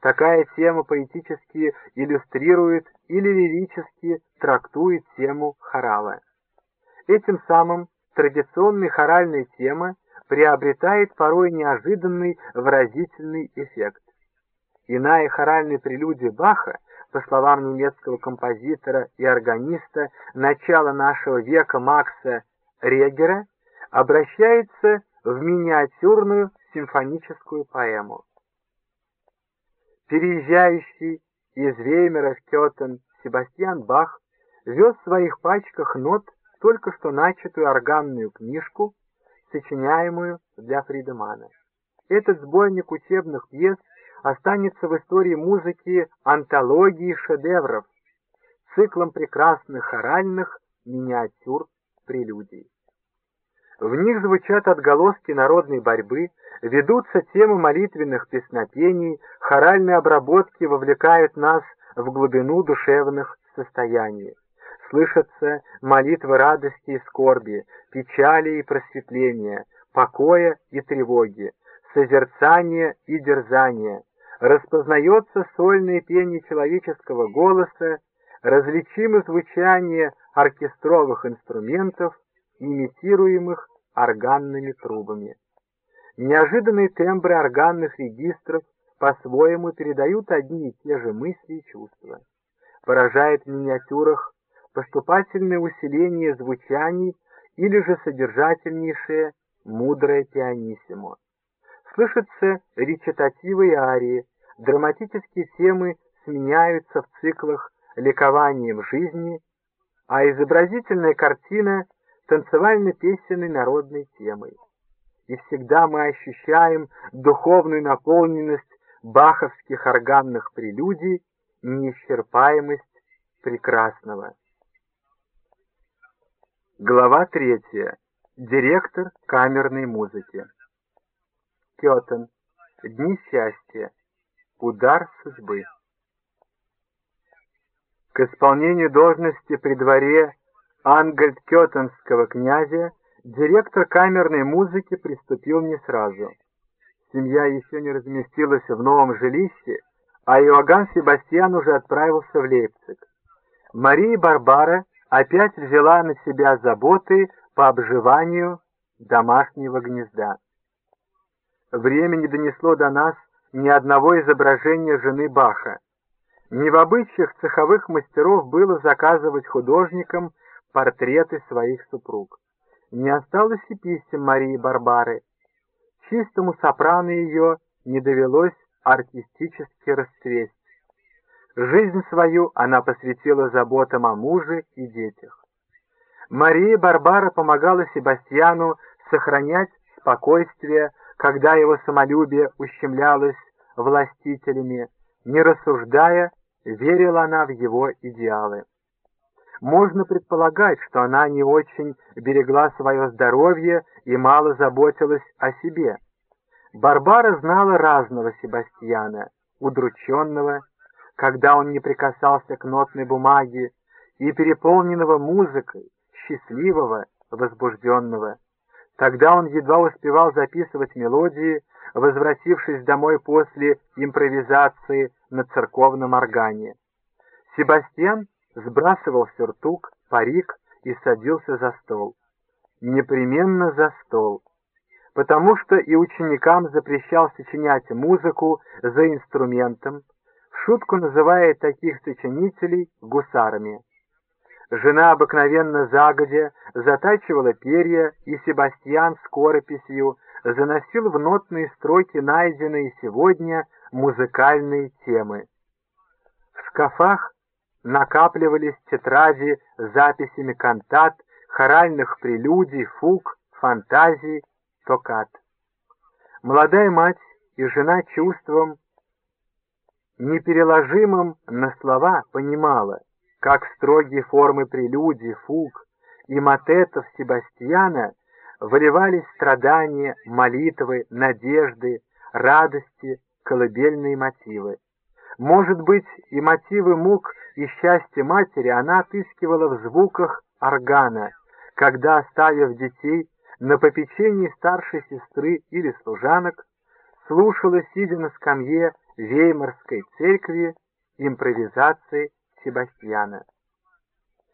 Такая тема поэтически иллюстрирует или лирически трактует тему хорала. Этим самым традиционная хоральная тема приобретает порой неожиданный выразительный эффект. Иная хоральная прелюдия Баха, по словам немецкого композитора и органиста начала нашего века Макса Регера, обращается в миниатюрную симфоническую поэму. Переезжающий из Веймера в Кетен Себастьян Бах вез в своих пачках нот только что начатую органную книжку, сочиняемую для Фридемана. Этот сборник учебных пьес останется в истории музыки антологии шедевров, циклом прекрасных хоральных миниатюр прелюдий. В них звучат отголоски народной борьбы, ведутся темы молитвенных песнопений, хоральные обработки вовлекают нас в глубину душевных состояний. Слышатся молитвы радости и скорби, печали и просветления, покоя и тревоги, созерцания и дерзания. Распознается сольное пение человеческого голоса, различимо звучание оркестровых инструментов, имитируемых органными трубами. Неожиданные тембры органных регистров по-своему передают одни и те же мысли и чувства. Поражает в миниатюрах поступательное усиление звучаний или же содержательнейшее мудрое пианиссимо. Слышатся речитативы и арии, драматические темы сменяются в циклах ликованием жизни, а изобразительная картина танцевально-песенной народной темой. И всегда мы ощущаем духовную наполненность баховских органных прелюдий неисчерпаемость прекрасного. Глава третья. Директор камерной музыки. Кетен. Дни счастья. Удар судьбы. К исполнению должности при дворе Ангельд-Кетенского князя директор камерной музыки приступил не сразу. Семья еще не разместилась в новом жилище, а Иоганн Себастьян уже отправился в Лейпциг. Мария Барбара опять взяла на себя заботы по обживанию домашнего гнезда. Время не донесло до нас ни одного изображения жены Баха. Не в обычаях цеховых мастеров было заказывать художникам портреты своих супруг. Не осталось и писем Марии Барбары. Чистому сопрано ее не довелось артистически расцвесть. Жизнь свою она посвятила заботам о муже и детях. Мария Барбара помогала Себастьяну сохранять спокойствие, когда его самолюбие ущемлялось властителями, не рассуждая, верила она в его идеалы. Можно предполагать, что она не очень берегла свое здоровье и мало заботилась о себе. Барбара знала разного Себастьяна, удрученного, когда он не прикасался к нотной бумаге, и переполненного музыкой, счастливого, возбужденного. Тогда он едва успевал записывать мелодии, возвратившись домой после импровизации на церковном органе. Себастьян сбрасывал сюртук, парик и садился за стол. Непременно за стол, потому что и ученикам запрещал сочинять музыку за инструментом, шутку называя таких сочинителей гусарами. Жена обыкновенно загодя затачивала перья, и Себастьян скорописью заносил в нотные строки найденные сегодня музыкальные темы. В шкафах накапливались тетради с записями кантат, хоральных прелюдий, фуг, фантазий, токат. Молодая мать и жена чувством, непереложимым на слова, понимала, как строгие формы прелюдий, фуг и мотетов Себастьяна выливались страдания, молитвы, надежды, радости, колыбельные мотивы. Может быть, и мотивы мук и счастья матери она отыскивала в звуках органа, когда, оставив детей на попечении старшей сестры или служанок, слушала, сидя на скамье Веймарской церкви, импровизации Себастьяна.